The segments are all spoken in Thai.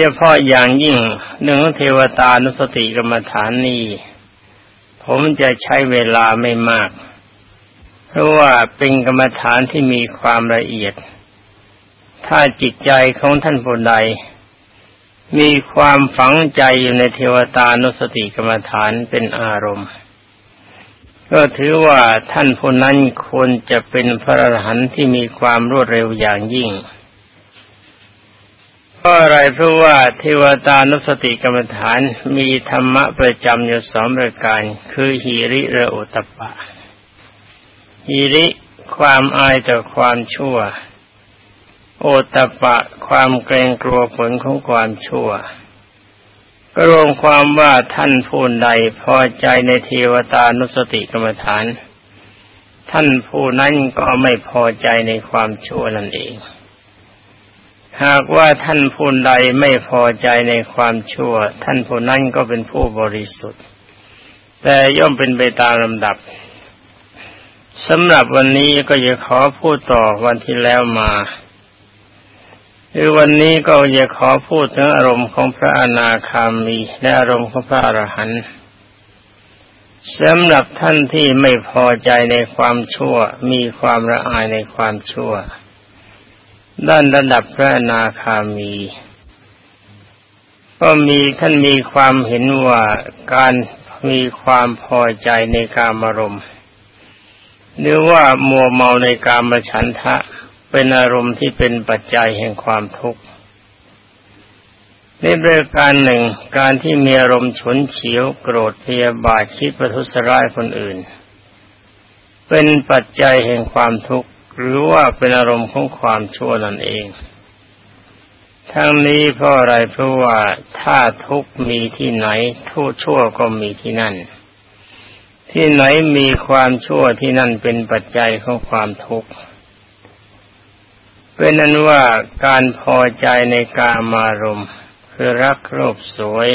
เฉพาะอย่างยิ่งเรื่งเทวตานุสติกรรมฐานนี้ ผมจะใช้เวลาไม่มาก เพราะว่าเป็นกรรมฐานที่มีความละเอียด ถ้าจิตใจของท่านผู้ใด มีความฝังใจอยู่ในเทวตานุสติกรรมฐานเป็นอารมณ์ ก็ถือว่าท่านผู้นั้นควรจะเป็นพระอรหันต์ที่มีความรวดเร็วอย่างยิ่ง เพราะอะไรเพราะว่าเทวตานุสติกรรมฐานมีธรรมะประจำอยู่สองประการ คือหิริและโอตปะหิริความอายต่อความชั่ว โอตปะความเกรงกลัวผลของความชั่ว ก็รวมความว่าท่านผู้ใดพอใจในเทวตานุสติกรรมฐาน ท่านผู้นั้นก็ไม่พอใจในความชั่วนั่นเอง หากว่าท่านผู้ใดไม่พอใจในความชั่ว ท่านผู้นั้นก็เป็นผู้บริสุทธิ์ แต่ย่อมเป็นไปตามลำดับสำหรับวันนี้ก็จะขอพูดต่อวันที่แล้วมาคือวันนี้ก็จะขอพูดถึงอารมณ์ของพระอนาคามี และอารมณ์ของพระอรหันต์สำหรับท่านที่ไม่พอใจในความชั่ว มีความระอายในความชั่ว ด้านระดับพระนาคามี ก็มีท่านมีความเห็นว่าการมีความพอใจในการมารมณ์หรือว่ามัวเมาในการมฉันทะเป็นอารมณ์ที่เป็นปัจจัยแห่งความทุกข์ในเรื่องการหนึ่งการที่มีอารมณ์ฉุนเฉียวโกรธพยาบาทคิดประทุษร้ายคนอื่น เป็นปัจจัยแห่งความทุกข์ หรือว่าเป็นอารมณ์ของความชั่วนั่นเอง ทั้งนี้เพราะอะไรเพราะว่าถ้าทุกมีที่ไหนทุกชั่วก็มีที่นั่น ที่ไหนมีความชั่วที่นั่นเป็นปัจจัยของความทุกข์เป็นนั้นว่าการพอใจในกามารมณ์คือรักรูปสวย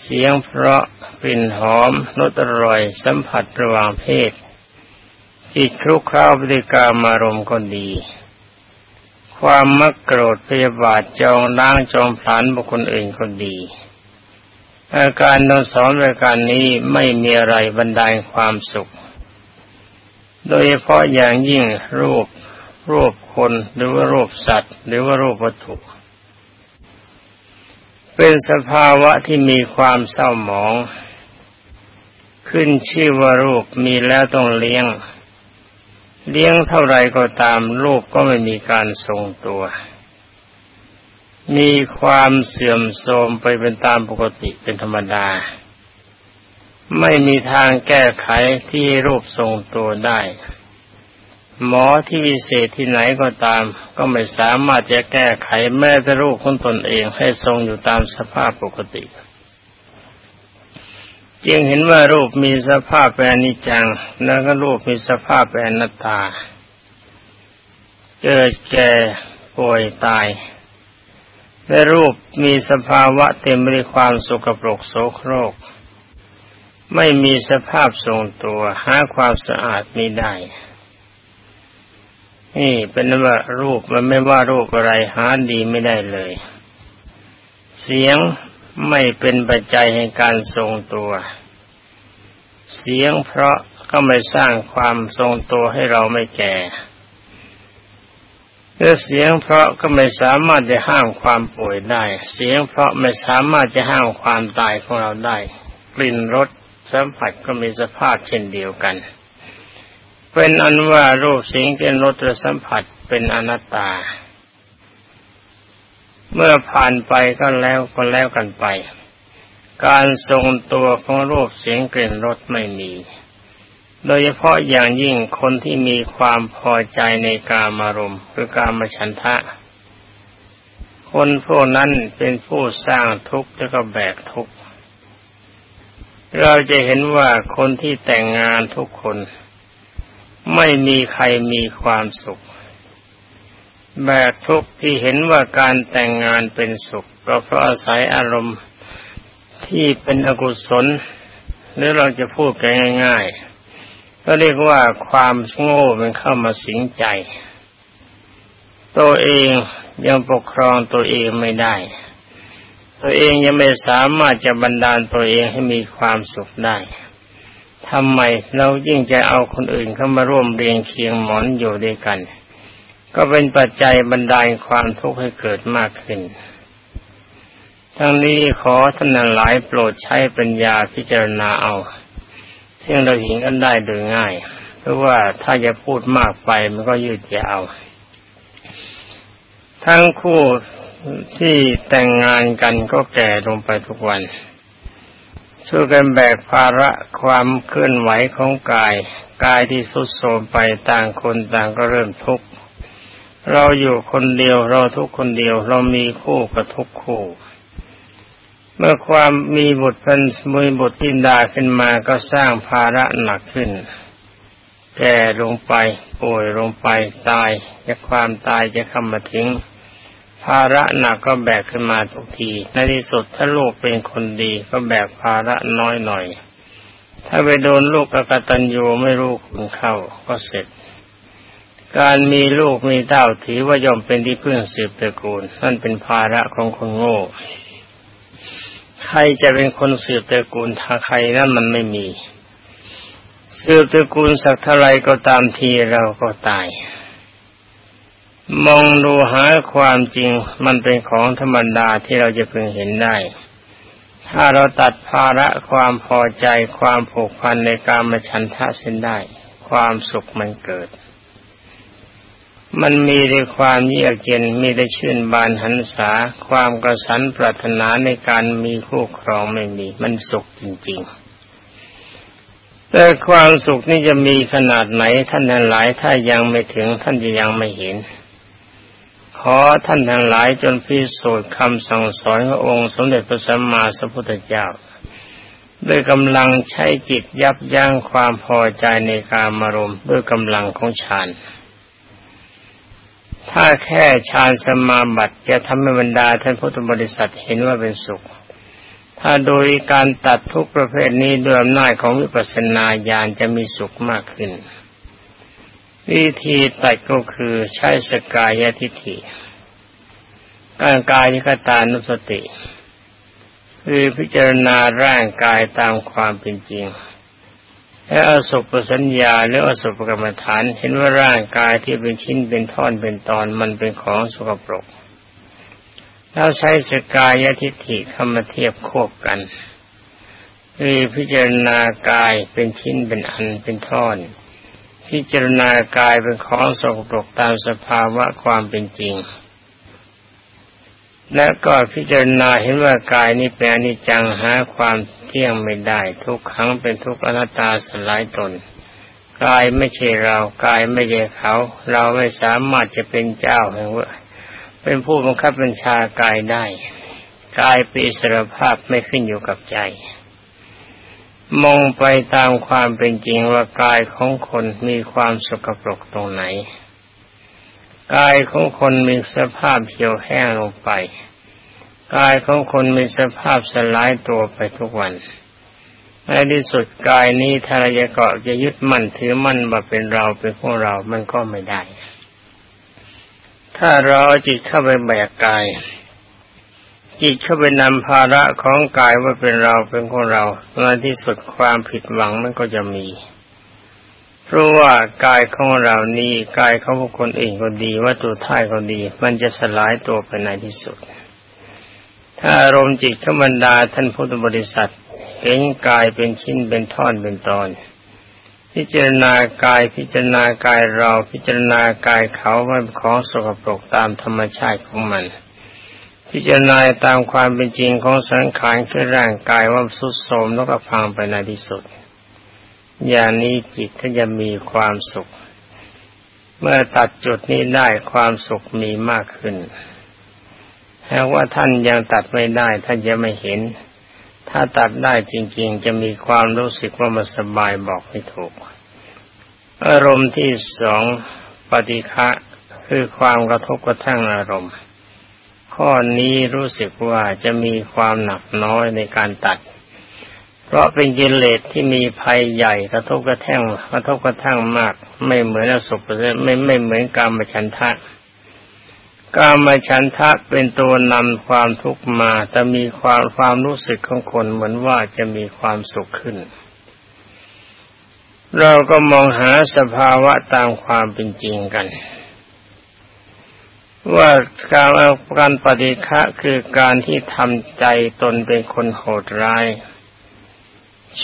เสียงเพราะกลิ่นหอมรสอร่อยสัมผัสระหว่างเพศ จิตคลุกคล้าวปฏิกามารมก็ดี ความมักโกรธพยาบาทจองล้างจองผลานบุคคลอื่นก็ดี อาการนอนสอนรายการนี้ไม่มีอะไรบรรดาความสุข โดยเฉพาะอย่างยิ่งรูป รูปคนหรือว่ารูปสัตว์ หรือว่ารูปวัตถุ เป็นสภาวะที่มีความเศร้าหมอง ขึ้นชื่อว่ารูปมีแล้วต้องเลี้ยง เลี้ยงเท่าไรก็ตามลูกก็ไม่มีการทรงตัว มีความเสื่อมโทรมไปเป็นตามปกติเป็นธรรมดา ไม่มีทางแก้ไขที่รูปทรงตัวได้ หมอที่วิเศษที่ไหนก็ตาม ก็ไม่สามารถจะแก้ไขแม้แต่รูปของตนเองให้ทรงอยู่ตามสภาพปกติ จึงเห็นว่ารูปมีสภาพเป็นนิจัง แล้วก็รูปมีสภาพเป็นนัตตา เกิดแก่ป่วยตาย และรูปมีสภาวะเต็มไปด้วยความสุกปรกโสโครก ไม่มีสภาพทรงตัวหาความสะอาดไม่ได้ นี่เป็นว่ารูปมันไม่ว่ารูปอะไรหาดีไม่ได้เลย เสียง ไม่เป็นปัจจัยในการทรงตัว เสียงเพราะก็ไม่สร้างความทรงตัวให้เราไม่แก่เมื่อเสียงเพราะก็ไม่สามารถจะห้ามความป่วยได้ เสียงเพราะไม่สามารถจะห้ามความตายของเราได้ กลิ่นรสสัมผัสก็มีสภาพเช่นเดียวกัน เป็นอันว่ารูปเสียงกลิ่นรสและสัมผัสเป็นอนัตตา เมื่อผ่านไปก็แล้วก็แล้วกันไป การทรงตัวของรูปเสียงกลิ่นรสไม่มี โดยเฉพาะอย่างยิ่งคนที่มีความพอใจในกามารมณ์คือกามฉันทะ คนพวกนั้นเป็นผู้สร้างทุกข์แล้วก็แบกทุกข์ เราจะเห็นว่าคนที่แต่งงานทุกคน ไม่มีใครมีความสุข แบกทุกข์ที่เห็นว่าการแต่งงานเป็นสุข ก็เพราะอาศัยอารมณ์ที่เป็นอกุศล หรือเราจะพูดกันง่าย ๆ ก็เรียกว่าความโง่มันเข้ามาสิงใจ ตัวเองยังปกครองตัวเองไม่ได้ ตัวเองยังไม่สามารถจะบันดาลตัวเองให้มีความสุขได้ทำไมเรายิ่งจะเอาคนอื่นเข้ามาร่วมเรียงเคียงหมอนอยู่ด้วยกัน ก็เป็นปัจจัยบันดาลความทุกข์ให้เกิดมากขึ้น ทั้งนี้ขอท่านหลายโปรดใช้ปัญญาพิจารณาเอาซึ่งเราเห็นกันได้โดยง่าย เพราะว่าถ้าจะพูดมากไปมันก็ยืดยาว ทั้งคู่ที่แต่งงานกันก็แก่ลงไปทุกวันช่วยกันแบกภาระความเคลื่อนไหวของกาย กายที่สุดโทมไปต่างคนต่างก็เริ่มทุกข์ เราอยู่คนเดียวเราทุกคนเดียว เรามีคู่กับทุกคู่ เมื่อความมีบุตรเป็นมือบุตรทินดาขึ้นมาก็สร้างภาระหนักขึ้น แก่ลงไปป่วยลงไปตายจะความตายจะเข้ามาทิ้งภาระหนักก็แบกขึ้นมาทุกที ในที่สุดถ้าลูกเป็นคนดีก็แบกภาระน้อยหน่อย ถ้าไปโดนลูกกตัญญูไม่รู้คุณเข้าก็เสร็จ การมีลูกมีเต้าถือว่าย่อมเป็นที่พึ่งสืบตระกูลนั่นเป็นภาระของคนโง่ ใครจะเป็นคนสืบตระกูลถ้าใครนั่นมันไม่มี สืบตระกูลสักเท่าไรก็ตามทีเราก็ตาย มองดูหาความจริงมันเป็นของธรรมดาที่เราจะพึงเห็นได้ ถ้าเราตัดภาระความพอใจความผูกพันในการมาชันทะเส้นได้ ความสุขมันเกิด มันมีในความเยือกเย็นมีได้ชื่นบานหันษา ความกระสันปรารถนาในการมีคู่ครองไม่มี มันสุขจริง ๆ แต่ความสุขนี่จะมีขนาดไหนท่านทั้งหลายถ้ายังไม่ถึงท่านจะยังไม่เห็น ขอท่านทั้งหลายจนพิสูจน์คำสั่งสอนขององค์สมเด็จพระสัมมาสัมพุทธเจ้าด้วยกำลังใช้จิตยับยั้งความพอใจในการมารมด้วยกำลังของฌาน ถ้าแค่ฌานสมาบัติจะทำให้บรรดาท่านพุทธบริษัทเห็นว่าเป็นสุข ถ้าโดยการตัดทุกประเภทนี้ด้วยอำนาจของวิปัสสนาญาณจะมีสุขมากขึ้น วิธีตัดก็คือใช้สกายทิฏฐิร่างกายนิคตานุสติ คือพิจารณาร่างกายตามความเป็นจริง และอสุปสัญญาหรืออสุปกรรมฐาน เห็นว่าร่างกายที่เป็นชิ้นเป็นท่อนเป็นตอนมันเป็นของสกปรกแล้วใช้สกายทิฏฐิเข้ามาเทียบควบกันคือพิจารณากายเป็นชิ้นเป็นอันเป็นท่อน พิจารณากายเป็นของสกปรกตามสภาวะความเป็นจริง และก็พิจารณาเห็นว่ากายนี้เป็นอนิจจังหาความเที่ยงไม่ได้ ทุกครั้งเป็นทุกอนัตตาสลายตนกายไม่ใช่เรากายไม่ใช่เขา เราไม่สามารถจะเป็นเจ้าแห่งว่าเป็นผู้บังคับบัญชากายได้กายเป็นอิสรภาพไม่ขึ้นอยู่กับใจ มองไปตามความเป็นจริงว่ากายของคนมีความสกปรกตรงไหน กายของคนมีสภาพเหี่ยวแห้งลงไป กายของคนมีสภาพสลายตัวไปทุกวันในที่สุดกายนี้ถ้าเราจะเกาะจะยึดมั่นถือมั่นว่าเป็นเราเป็นพวกเรา มันก็ไม่ได้ ถ้าเราจิตเข้าไปแบกกาย จิตเข้าไปนำภาระของกายว่าเป็นเราเป็นของเราในที่สุดความผิดหวังมันก็จะมี เพราะว่ากายของเรานี้กายของบุคคลเองก็ดีวัตถุท่ายก็ดี มันจะสลายตัวไปในที่สุด ถ้าอารมณ์จิตขบรรดาท่านพุทธบริษัท เห็นกายเป็นชิ้นเป็นท่อนเป็นตอน พิจารณากายพิจารณากายเราพิจารณากายเขาว่าเป็นของสกปรกตามธรรมชาติของมันพิจารณาตามความเป็นจริงของสังขารคือร่างกายว่าสุดโทมแล้วก็พังไปในที่สุด อย่างนี้จิตก็จะมีความสุข เมื่อตัดจุดนี้ได้ความสุขมีมากขึ้นแต่ว่าท่านยังตัดไม่ได้ ท่านจะไม่เห็น ถ้าตัดได้จริง ๆ จะมีความรู้สึกว่ามันสบายบอกไม่ถูก อารมณ์ที่สองปฏิฆะคือความกระทบกระทั่งอารมณ์ ข้อนี้รู้สึกว่าจะมีความหนักน้อยในการตัด เพราะเป็นกิเลสที่มีภัยใหญ่กระทบกระแทงกระทบกระทั่งมาก ไม่เหมือนอสุภไม่ไม่เหมือนกรรมฉันทะกามฉันทะเป็นตัวนำความทุกข์มาแต่มีความความรู้สึกของคนเหมือนว่าจะมีความสุขขึ้น เราก็มองหาสภาวะตามความเป็นจริงกัน ว่าการการปฏิฆะคือการที่ทำใจตนเป็นคนโหดร้าย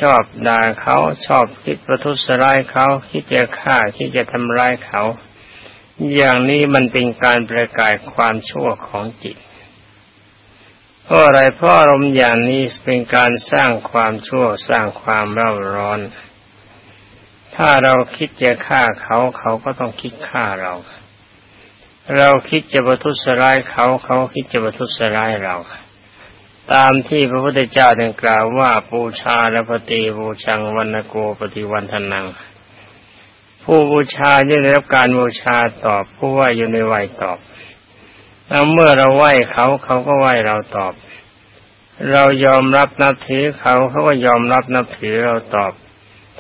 ชอบด่าเขาชอบคิดประทุษร้ายเขาคิดจะฆ่าคิดจะทำร้ายเขา อย่างนี้มันเป็นการประกาศความชั่วของจิตเพราะอะไรเพราะอารมณ์อย่างนี้เป็นการสร้างความชั่วสร้างความเร่าร้อน ถ้าเราคิดจะฆ่าเขาเขาก็ต้องคิดฆ่าเรา เราคิดจะประทุษร้ายเขาเขาคิดจะประทุษร้ายเรา ตามที่พระพุทธเจ้าได้กล่าวว่าปูชาและปฏิบูชังวันโกปฏิวันทนัง ผู้บูชาจะได้รับการบูชาตอบผู้ไหวอยู่ในไหวตอบแล้วเมื่อเราไหวเขาเขาก็ไหวเราตอบ เรายอมรับนับถือเขาเขาก็ยอมรับนับถือเราตอบ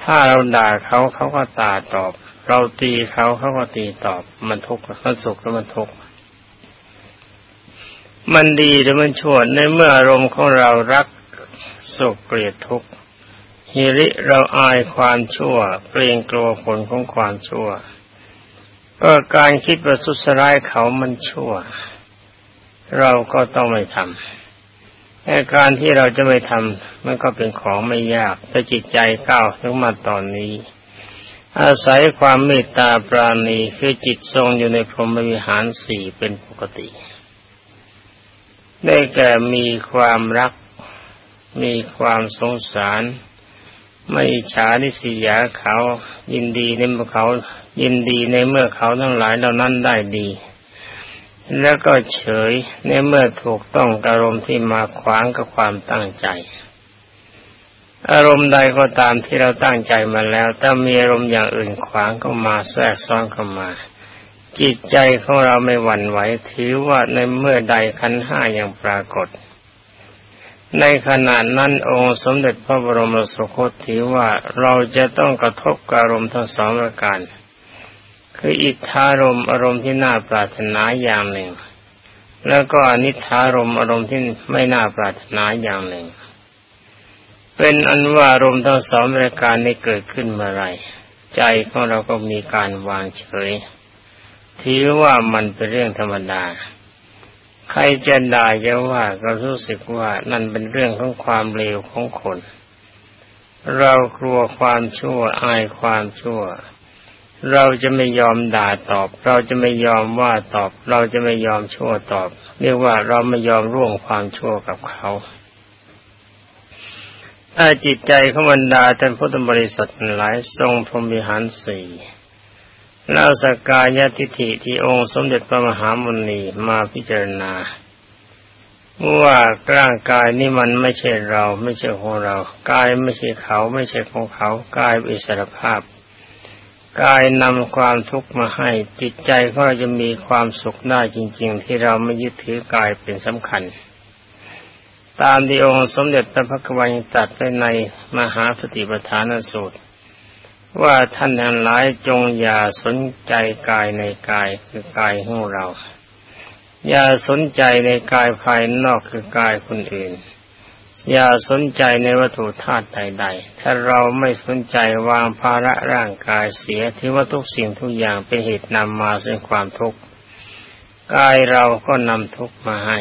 ถ้าเราด่าเขาเขาก็ตาตอบ เราตีเขาเขาก็ตีตอบ มันทุกข์มันสุขแล้วมันทุกข์ มันดีหรือมันชั่วในเมื่ออารมณ์ของเรารักสุขเกลียดทุกข์ฮิริเราอายความชั่ว เกรงกลัวผลของความชั่วก็การคิดประทุษร้ายเขามันชั่ว เราก็ต้องไม่ทำแต่การที่เราจะไม่ทำมันก็เป็นของไม่ยากแต่จิตใจก้าวถึงมาตอนนี้ อาศัยความเมตตาปราณีคือจิตทรงอยู่ในพรหมวิหารสี่เป็นปกติ ได้แก่มีความรัก มีความสงสาร ไม่ฉานิสียาเขา ยินดีในเมื่อเขา ยินดีในเมื่อเขาทั้งหลายเหล่านั้นได้ดี แล้วก็เฉยในเมื่อถูกต้องอารมณ์ที่มาขวางกับความตั้งใจ อารมณ์ใดก็ตามที่เราตั้งใจมาแล้ว ถ้ามีอารมณ์อย่างอื่นขวางก็มาแทรกซ้อนเข้ามา จิตใจของเราไม่หวั่นไหวถือว่าในเมื่อใดขันห้ายังปรากฏ ในขณะนั้นองค์สมเด็จพระบรมสุคตถือว่าเราจะต้องกระทบอารมณ์ทั้งสองประการ คืออิทธารมอารมณ์ที่น่าปรารถนาอย่างหนึ่ง แล้วก็อนิธารมอารมณ์ที่ไม่น่าปรารถนาอย่างหนึ่ง เป็นอันว่าอารมณ์ทั้งสองประการนี้เกิดขึ้นเมื่อไรใจของเราก็มีการวางเฉย ถือว่ามันเป็นเรื่องธรรมดา ใครจะด่าจะว่าก็รู้สึกว่านั่นเป็นเรื่องของความเลวของคน เรากลัวความชั่วอายความชั่ว เราจะไม่ยอมด่าตอบ เราจะไม่ยอมว่าตอบ เราจะไม่ยอมชั่วตอบ เรียกว่าเราไม่ยอมร่วงความชั่วกับเขาถ้าจิตใจของบรรดาท่านพุทธบริษัทหลายทรงพรหมิหารสี่ เล่าสกกายทิฏฐิที่องค์สมเด็จพระมหามุนีมาพิจารณาว่าร่างกายนี่มันไม่ใช่เรา ไม่ใช่ของเรากายไม่ใช่เขา ไม่ใช่ของเขากายเป็นอิสรภาพกายนำความทุกข์มาให้ จิตใจก็จะมีความสุขได้จริง ๆ ที่เราไม่ยึดถือกายเป็นสำคัญ ตามที่องค์สมเด็จพระพักวันตัดไว้ในมหาสติปัฏฐานสูตร ว่าท่านทั้งหลายจงอย่าสนใจกายในกายคือกายของเรา อย่าสนใจในกายภายนอกคือกายคนอื่น อย่าสนใจในวัตถุธาตุใดๆ ถ้าเราไม่สนใจวางภาระร่างกายเสียที่ว่าทุกสิ่งทุกอย่างเป็นเหตุนำมาซึ่งความทุกข์กายเราก็นำทุกข์มาให้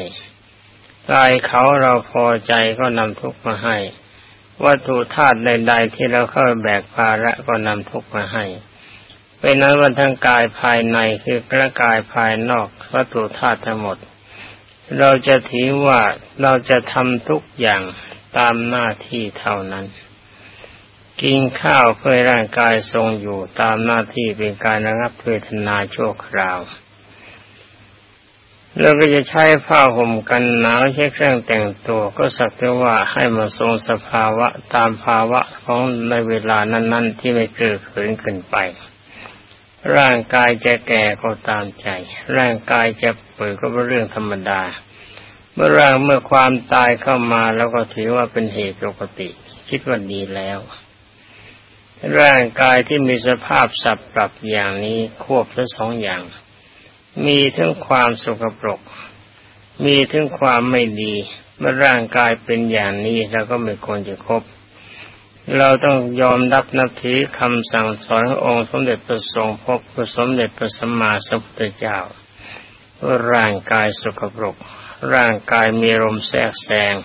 กายเขาเราพอใจก็นำทุกข์มาให้ วัตถุธาตุใดๆที่เราเข้าแบกภาระก็นำทุกมาให้เป็นนั้นวันทั้งกายภายในคือกระกายภายนอกวัตถุธาตุทั้งหมด เราจะถือว่าเราจะทำทุกอย่างตามหน้าที่เท่านั้น กินข้าวเพื่อร่างกายทรงอยู่ตามหน้าที่เป็นการระงับเวทนาโชคราว เราก็จะใช้ผ้าห่มกันหนาวใช้เครื่องแต่งตัว ก็สักแต่ว่าให้มาทรงสภาวะตามภาวะของในเวลานั้น ๆ ที่ไม่เกิดเขินขึ้นไป ร่างกายจะแก่ก็ตามใจ ร่างกายจะเปิดก็เป็นเรื่องธรรมดา เมื่อร่างเมื่อความตายเข้ามาแล้วก็ถือว่าเป็นเหตุปกติ คิดว่าดีแล้ว ร่างกายที่มีสภาพสับปรับอย่างนี้ควบทั้งสองอย่าง มีทั้งความสกปรก มีทั้งความไม่ดีเมื่อร่างกายเป็นอย่างนี้เราก็ไม่ควรจะคบ เราต้องยอมรับนับถือคำสั่งสอนขององค์สมเด็จพระทรงพบพระสมเด็จพระสัมมาสัมพุทธเจ้าว่าร่างกายสกปรก ร่างกายมีลมแทรกแซง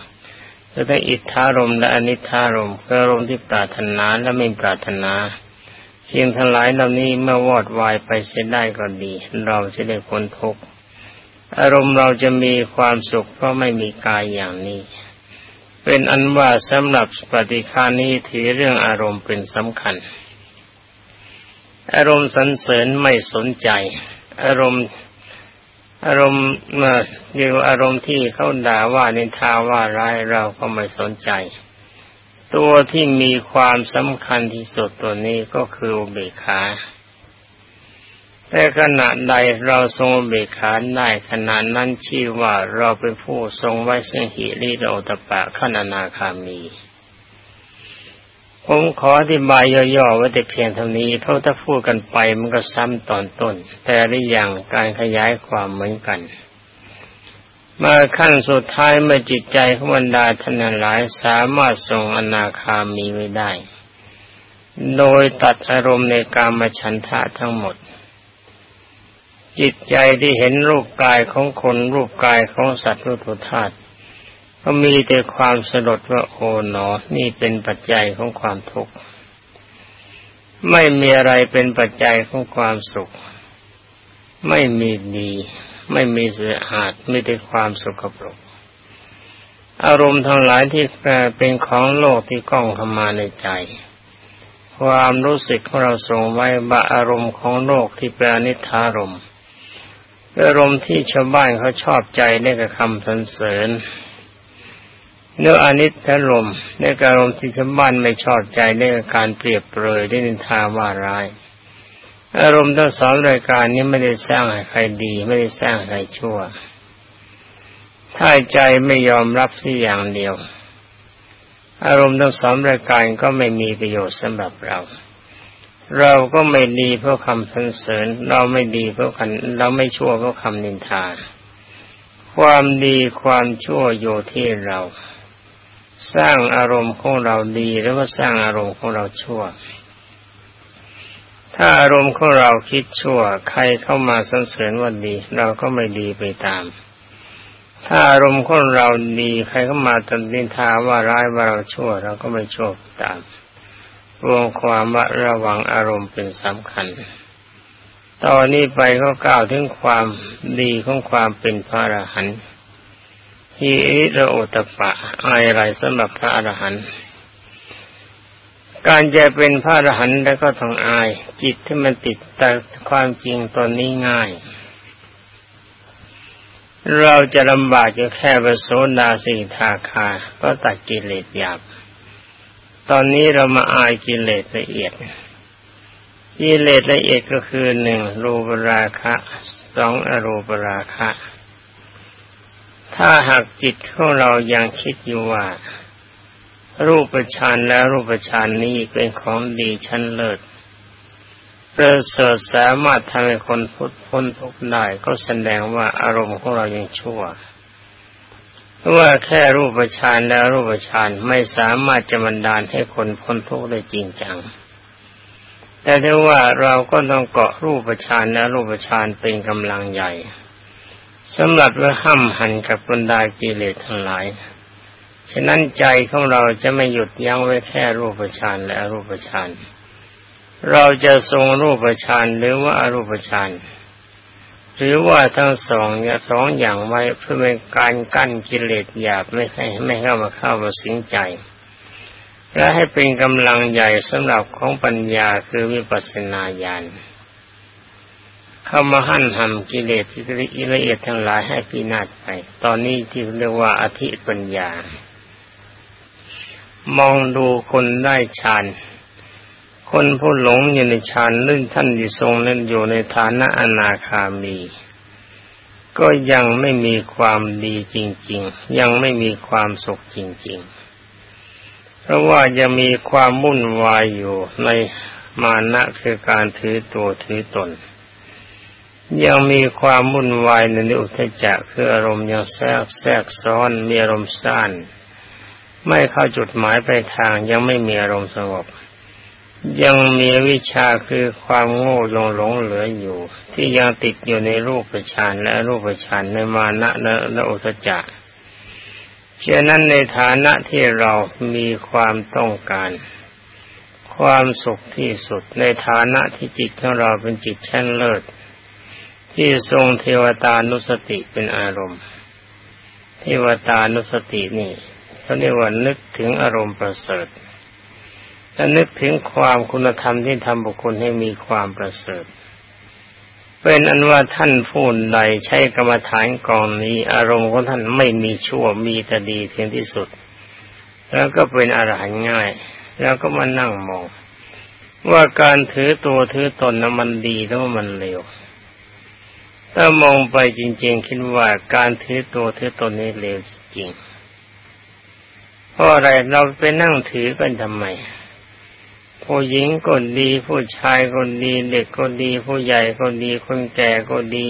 จะได้อิทธารมและอนิธารมคืออารมณ์ที่ปรารถนาและไม่ปรารถนา สิ่งทั้งหลายเหล่านี้เมื่อวอดวายไปเสียได้ก็ดี เราจะได้พ้นทุกข์อารมณ์เราจะมีความสุขเพราะไม่มีกายอย่างนี้ เป็นอันว่าสำหรับปฏิคานี้ถือเรื่องอารมณ์เป็นสำคัญ อารมณ์สันเสริญไม่สนใจ อารมณ์อารมณ์เมื่อเรียกอารมณ์ที่เขาด่าว่านินทาว่าร้ายเราก็ไม่สนใจ ตัวที่มีความสำคัญที่สุดตัวนี้ก็คืออุเบกขา แต่ขณะใดเราทรงเบกขาได้ขณะนั้นชื่อว่าเราเป็นผู้ทรงไว้ซึ่งหิริโอตปะขณนาคามี ผมขออธิบายย่อๆไว้แต่เพียงเท่านี้เพราะถ้าพูดกันไปมันก็ซ้ำตอนต้น แต่ละอย่างการขยายความเหมือนกัน มาขั้นสุดท้ายเมื่อจิตใจของบรรดาท่านหลายสามารถทรงอนาคามีไว้ได้ โดยตัดอารมณ์ในการมฉันทะทั้งหมด จิตใจที่เห็นรูปกายของคนรูปกายของสัตว์รูปธาตุก็มีแต่ความสลดว่าโอ๋หนอ นี่เป็นปัจจัยของความทุกข์ ไม่มีอะไรเป็นปัจจัยของความสุข ไม่มีดี ไม่มีสียหาดไม่ได้ความสุขปรก อารมณ์ทั้งหลายที่แปรเป็นของโลกที่กล้องเข้ามาในใจ ความรู้สึกของเราทรงไว้บาอารมณ์ของโลกที่เป็นอนิธารมณ์อารมณ์ที่ชาวบ้านเขาชอบใจในกับคำสรรเสริญเนื้ออนิจจลมในอารมณ์ที่ชาวบ้านไม่ชอบใจในการเปรียบเปรยได้นินทาว่าร้าย อารมณ์ทั้งสองรายการนี้ไม่ได้สร้างให้ใครดี ไม่ได้สร้างใครชั่ว ถ้าใจไม่ยอมรับสิอย่างเดียว อารมณ์ทั้งสองรายการก็ไม่มีประโยชน์สำหรับเรา เราก็ไม่ดีเพราะคำสรรเสริญ เราไม่ดีเพราะคันเราไม่ชั่วเพราะคำนินทา ความดีความชั่วอยู่ที่เรา สร้างอารมณ์ของเราดีหรือว่าสร้างอารมณ์ของเราชั่ว ถ้าอารมณ์ของเราคิดชั่ว ใครเข้ามาสรรเสริญว่าดี เราก็ไม่ดีไปตาม ถ้าอารมณ์ของเราดีใครเข้ามาตันนินทาว่าร้ายว่าเราชั่ว เราก็ไม่ชั่วตามรวมความว่าระวังอารมณ์เป็นสำคัญตอนนี้ไปก็กล่าวถึงความดีของความเป็นพระอรหันต์ที่อิระโอตปะอะไรสำหรับพระอรหันต์ การจะเป็นพระอรหันต์แล้วก็ต้องอาย จิตที่มันติดแต่ความจริงตอนนี้ง่าย เราจะลำบากอยู่แค่ประโสดาสีทาคา ก็ตัดกิเลสหยาบ ตอนนี้เรามาอายกิเลสละเอียด กิเลสละเอียดก็คือหนึ่งรูปราคะสองอรูปราคะ ถ้าหากจิตของเรายังคิดอยู่ว่า รูปฌานและรูปฌานนี้เป็นของดีชั้นเลิศประเสริฐสามารถทำให้คนพุทธพ้นทุกข์ได้ก็แสดงว่าอารมณ์ของเรายังชั่วว่าแค่รูปฌานแล้วรูปฌานไม่สามารถจะบันดาลให้คนพ้นทุกข์ได้จริงจัง แต่ถ้าว่าเราก็ต้องเกาะรูปฌานและรูปฌานเป็นกำลังใหญ่สำหรับว่าห้ามหันกับบรรดากิเลสทั้งหลาย ฉะนั้นใจของเราจะไม่หยุดยั้งไว้แค่รูปฌานและอรูปฌานเราจะทรงรูปฌานหรือว่าอรูปฌานหรือว่าทั้งสองเนี่ยสองอย่างไว้เพื่อเป็นการกั้นกิเลสหยาบไม่ให้ไม่เข้ามาเข้ามาสิงใจ และให้เป็นกำลังใหญ่สำหรับของปัญญาคือวิปัสสนาญาณเข้ามาหั่นทำกิเลสที่ละเอียดทั้งหลายให้พินาศไป ตอนนี้ที่เรียกว่าอธิปัญญา มองดูคนได้ฌานคนผู้หลงอยู่ในฌานลื่นท่านที่ทรงนั้นอยู่ในฐานะอนาคามี ก็ยังไม่มีความดีจริง ๆ ยังไม่มีความสุขจริง ๆ เพราะว่ายังมีความมุ่นวายอยู่ในมานะคือการถือตัวถือตน ยังมีความวุ่นวายในอุทจักคืออารมณ์ยังแทรกแทรกซ้อนมีอารมณ์สั้น ไม่เข้าจุดหมายไปทางยังไม่มีอารมณ์สงบ ยังมีวิชาคือความโง่ยงหลงเหลืออยู่ ที่ยังติดอยู่ในรูปฌานและรูปฌานในมานะและอุทจักเช่นนั้นในฐานะที่เรามีความต้องการ ความสุขที่สุดในฐานะที่จิตของเราเป็นจิตชั้นเลิศที่ทรงเทวตานุสติเป็นอารมณ์ เทวตานุสตินี่ เขาเรียกว่านึกถึงอารมณ์ประเสริฐและนึกถึงความคุณธรรมที่ทำบุคคลให้มีความประเสริฐ เป็นอันว่าท่านผู้ใดใช้กรรมฐานกองนี้ อารมณ์ของท่านไม่มีชั่วมีแต่ดีเพียงที่สุด แล้วก็เป็นอรหันต์ง่าย แล้วก็มานั่งมอง ว่าการถือตัวถือตนนั้นมันดีแล้วมันเลวถ้ามองไปจริง ๆ คิดว่าการถือตัวถือตนนี้เลวจริง เพราะอะไรเราไปนั่งถือกันทำไมผู้หญิงก็ดี ผู้ชายก็ดี เด็กก็ดี ผู้ใหญ่ก็ดี คนแก่ก็ดี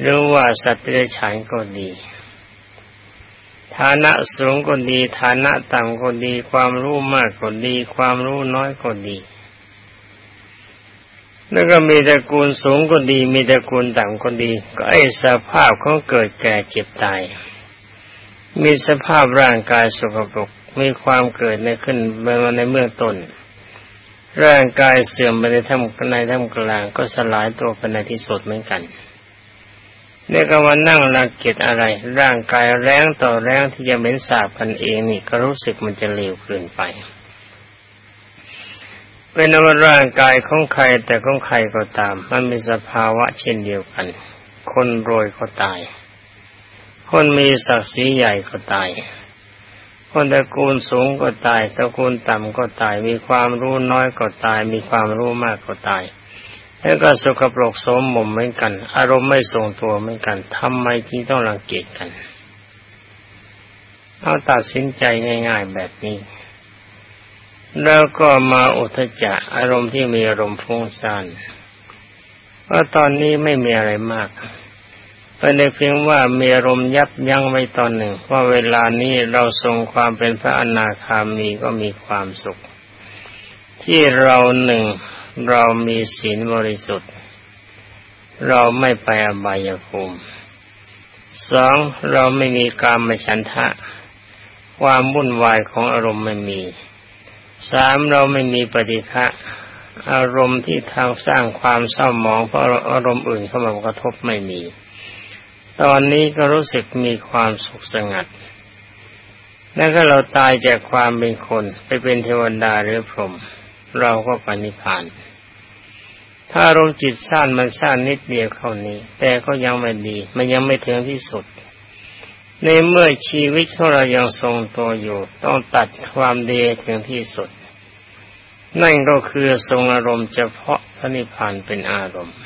หรือว่าสัตว์เลี้ยงฉานก็ดี ฐานะสูงก็ดี ฐานะต่ำก็ดี ความรู้มากก็ดี ความรู้น้อยก็ดี แล้วก็มีตระกูลสูงก็ดี มีตระกูลต่ำก็ดี ก็ไอ้สภาพของเกิดแก่เจ็บตาย มีสภาพร่างกายสกปรกมีความเกิดในขึ้นมาในเมื่อต้น ร่างกายเสื่อมไปในท่ามในท่ามกลางก็สลายตัวไปในที่สุดเหมือนกันเนี่ยก็มานั่งรังเกียจอะไร ร่างกายแรงต่อแรงที่จะเป็นสาบกันเองนี่ก็รู้สึกมันจะเลวเกินไป เป็นว่าร่างกายของใครแต่ของใครก็ตาม มันมีสภาวะเช่นเดียวกัน คนรวยก็ตาย คนมีศักดิ์ศรีใหญ่ก็ตาย คนตระกูลสูงก็ตาย ตระกูลต่ำก็ตาย มีความรู้น้อยก็ตาย มีความรู้มากก็ตาย แล้วก็สุขปรกสมมุมเหมือนกัน อารมณ์ไม่ทรงตัวเหมือนกันทำไมที่ต้องรังเกียจกัน เอาตัดสินใจง่าย ๆแบบนี้ แล้วก็มาอุทจะอารมณ์ที่มีอารมณ์ฟุ้งซ่านเพราะตอนนี้ไม่มีอะไรมาก เป็นเพียงว่ามีอารมณ์ยับยั้งไว้ตอนหนึ่งว่าเวลานี้เราทรงความเป็นพระอนาคามีก็มีความสุข ที่เราหนึ่งเรามีศีลบริสุทธิ์ เราไม่ไปอบายภูมิสองเราไม่มีการมฉันทะ ความวุ่นวายของอารมณ์ไม่มีสามเราไม่มีปฏิฆะอารมณ์ที่ทางสร้างความเศร้าหมองเพราะอารมณ์อื่นเข้ามากระทบไม่มี ตอนนี้ก็รู้สึกมีความสุขสงัด แล้วก็เราตายจากความเป็นคนไปเป็นเทวดาหรือพรหมเราก็ปณิพาน ถ้าอารมณ์จิตสั้นมันสั้นนิดเดียวเท่านี้ แต่ก็ยังไม่ดี มันยังไม่ถึงที่สุด ในเมื่อชีวิตของเรายังทรงตัวอยู่ ต้องตัดความดีถึงที่สุด นั่นก็คือทรงอารมณ์เฉพาะพระนิพพานเป็นอารมณ์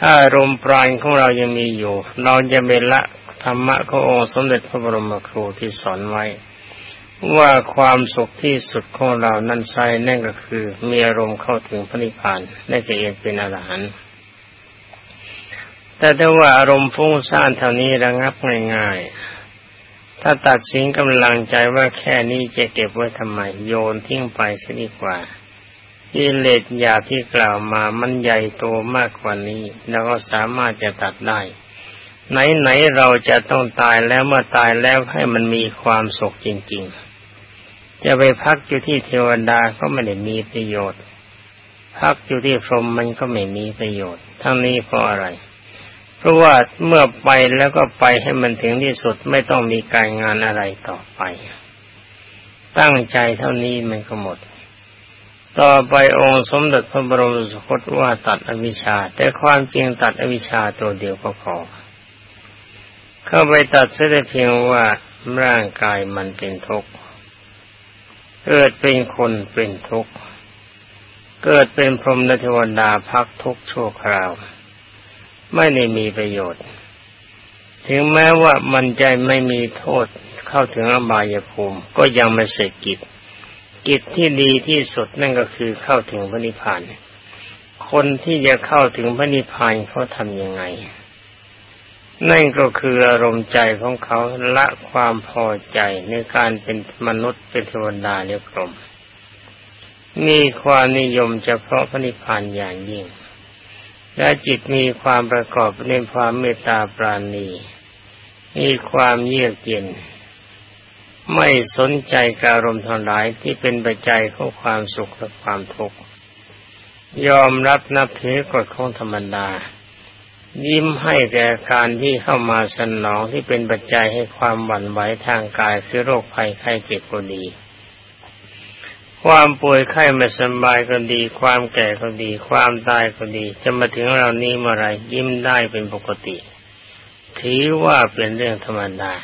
ถ้าอารมณ์ปราณของเรายังมีอยู่ เราจะเบละธรรมะขององค์สมเด็จพระบรมครูที่สอนไว้ ว่าความสุขที่สุดของเรานั้นใช่นั่นก็คือมีอารมณ์เข้าถึงพระนิพพานนั่นจะเองเป็นอรหันต์แต่ถ้าว่าอารมณ์ฟุ้งซ่านเท่านี้ระงับง่ายๆ ถ้าตัดสินกำลังใจว่าแค่นี้จะเก็บไว้ทำไมโยนทิ้งไปซะดีกว่า กิเลสหยาที่กล่าวมามันใหญ่โตมากกว่านี้ แล้วก็สามารถจะตัดได้ ไหนๆเราจะต้องตายแล้วเมื่อตายแล้วให้มันมีความสุขจริง ๆ จะไปพักอยู่ที่เทวดาก็ไม่ได้มีประโยชน์ พักอยู่ที่พรหมมันก็ไม่มีประโยชน์ ทั้งนี้เพราะอะไร เพราะว่าเมื่อไปแล้วก็ไปให้มันถึงที่สุดไม่ต้องมีการงานอะไรต่อไป ตั้งใจเท่านี้มันก็หมด ต่อไปองค์สมเด็จพระบรมสุคตว่าตัดอวิชชา แต่ความจริงตัดอวิชชาตัวเดียวก็พอเข้าไปตัดเสียเพียงว่าร่างกายมันเป็นทุกข์เกิดเป็นคนเป็นทุกข์เกิดเป็นพรหมนเทวดาพักทุกข์ชั่วคราว ไม่ได้มีประโยชน์ ถึงแม้ว่ามันใจไม่มีโทษเข้าถึงอบายภูมิ ก็ยังไม่เสร็จกิจ กิจที่ดีที่สุดนั่นก็คือเข้าถึงพระนิพพาน คนที่จะเข้าถึงพระนิพพานเขาทำยังไง นั่นก็คืออารมณ์ใจของเขาละความพอใจในการเป็นมนุษย์เป็นเทวดาเรียกรมมีความนิยมเฉพาะพระนิพพานอย่างยิ่ง และจิตมีความประกอบในความเมตตาปราณี มีความเยือกเย็น ไม่สนใจการอารมณ์ทั้งหลายที่เป็นปัจจัยของความสุขและความทุกข์ยอมรับนับถือกฎของธรรมดา ยิ้มให้แก่การที่เข้ามาสนองที่เป็นปัจจัยให้ความหวั่นไหวทางกายคือโรคภัยไข้เจ็บก็ดี ความป่วยไข้ไม่สบายก็ดี ความแก่ก็ดี ความตายก็ดี จะมาถึงเรานี้เมื่อไรยิ้มได้เป็นปกติ ถือว่าเป็นเรื่องธรรมดา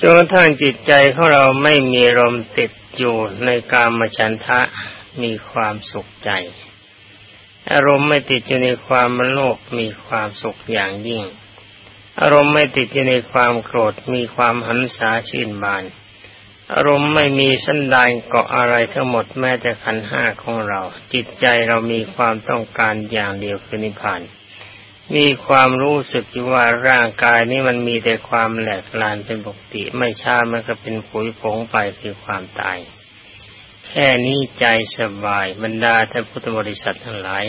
จนกระทั่งจิตใจของเราไม่มีลมติดอยู่ในกามฉันทะมีความสุขใจ อารมณ์ไม่ติดอยู่ในความมโลภมีความสุขอย่างยิ่ง อารมณ์ไม่ติดอยู่ในความโกรธมีความหันษาชื่นบาน อารมณ์ไม่มีสันดานเกาะอะไรทั้งหมดแม้แต่ขันห้าของเรา จิตใจเรามีความต้องการอย่างเดียวคือนิพพาน มีความรู้สึกว่าร่างกายนี้มันมีแต่ความแหลกลานเป็นปกติ ไม่ช้ามันก็เป็นผุยผงไปคือความตาย แค่นี้ใจสบายบรรดาท่านพุทธบริษัททั้งหลาย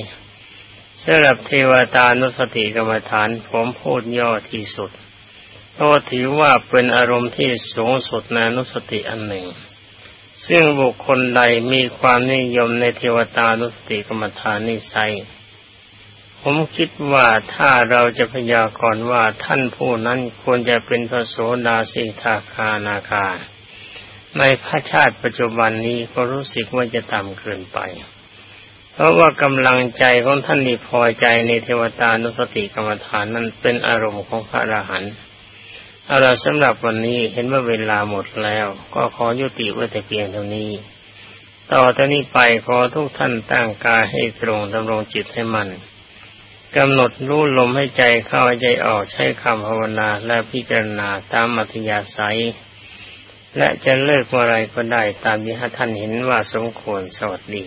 สำหรับเทวตานุสติกรรมฐานผมพูดย่อที่สุดเพราะถือว่าเป็นอารมณ์ที่สูงสุดในนุสติอันหนึ่ง ซึ่งบุคคลใดมีความนิยมในเทวตานุสติกรรมฐานนิสัย ผมคิดว่าถ้าเราจะพยากรณ์ว่าท่านผู้นั้นควรจะเป็นพระโสดาสิทาคานาคา ในพระชาติปัจจุบันนี้ก็รู้สึกว่าจะต่ำเกินไป เพราะว่ากำลังใจของท่านนี่พอใจในเทวตานุสติกรรมฐานนั้นเป็นอารมณ์ของพระอรหันต์เอาละสำหรับวันนี้เห็นว่าเวลาหมดแล้ว ก็ขอยุติไว้แต่เพียงเท่านี้ ต่อจากนี้ไปขอทุกท่านตั้งกายให้ตรงดำรงจิตให้มัน กำหนดรู้ลมให้ใจเข้าใจออกใช้คำภาวนาและพิจารณาตามมัธยาศัย และจะเลิกอะไรก็ได้ตามที่ท่านเห็นว่าสมควรสวัสดี